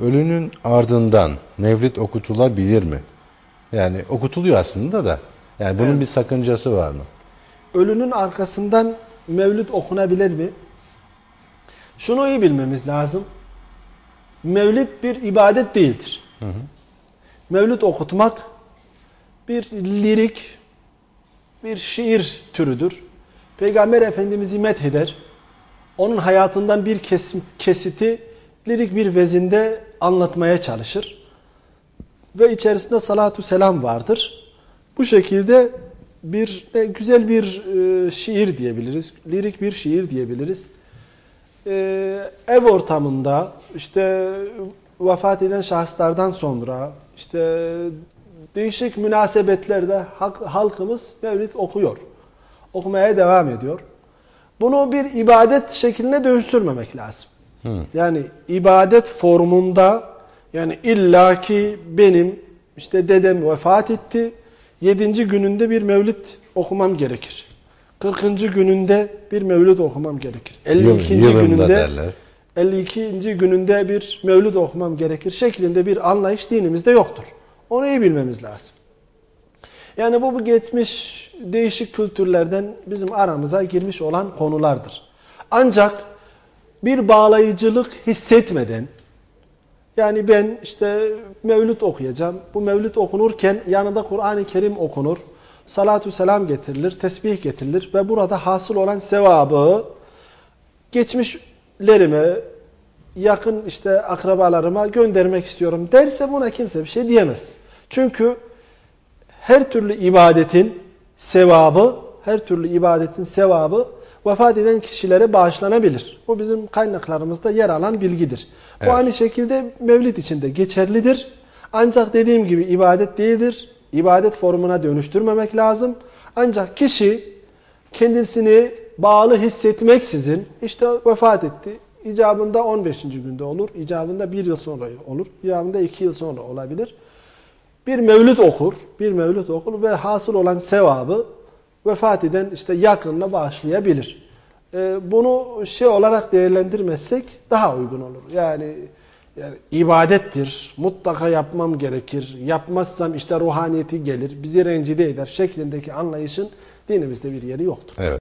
ölünün ardından mevlid okutulabilir mi? Yani okutuluyor aslında da. Yani bunun Evet. bir sakıncası var mı? Ölünün arkasından mevlüt okunabilir mi? Şunu iyi bilmemiz lazım. Mevlid bir ibadet değildir. Mevlüt okutmak bir lirik, bir şiir türüdür. Peygamber Efendimiz'i metheder. Onun hayatından bir kesim, kesiti lirik bir vezinde anlatmaya çalışır. Ve içerisinde salatu selam vardır. Bu şekilde bir e, güzel bir e, şiir diyebiliriz. Lirik bir şiir diyebiliriz. E, ev ortamında işte vefat eden şahıslardan sonra işte değişik münasebetlerde halk- halkımız mevlid okuyor. Okumaya devam ediyor. Bunu bir ibadet şekline dönüştürmemek lazım. Yani ibadet formunda yani illaki benim işte dedem vefat etti. 7. gününde bir mevlid okumam gerekir. 40. gününde bir mevlid okumam gerekir. 52. yılında gününde derler. 52. gününde bir mevlid okumam gerekir şeklinde bir anlayış dinimizde yoktur. Onu iyi bilmemiz lazım. Yani bu, bu geçmiş değişik kültürlerden bizim aramıza girmiş olan konulardır. Ancak bir bağlayıcılık hissetmeden yani ben işte mevlüt okuyacağım. Bu mevlüt okunurken yanında Kur'an-ı Kerim okunur. Salatü selam getirilir, tesbih getirilir ve burada hasıl olan sevabı geçmişlerime, yakın işte akrabalarıma göndermek istiyorum derse buna kimse bir şey diyemez. Çünkü her türlü ibadetin sevabı, her türlü ibadetin sevabı vefat eden kişilere bağışlanabilir. Bu bizim kaynaklarımızda yer alan bilgidir. Bu Evet. aynı şekilde mevlid için de geçerlidir. Ancak dediğim gibi ibadet değildir. İbadet formuna dönüştürmemek lazım. Ancak kişi kendisini bağlı hissetmeksizin işte vefat etti. İcabında 15. günde olur, icabında bir yıl sonra olur, icabında iki yıl sonra olabilir. Bir mevlüt okur, bir mevlüt okur ve hasıl olan sevabı vefat eden işte yakınına bağışlayabilir. Ee, bunu şey olarak değerlendirmezsek daha uygun olur. Yani yani ibadettir, mutlaka yapmam gerekir, yapmazsam işte ruhaniyeti gelir, bizi rencide eder şeklindeki anlayışın dinimizde bir yeri yoktur. Evet.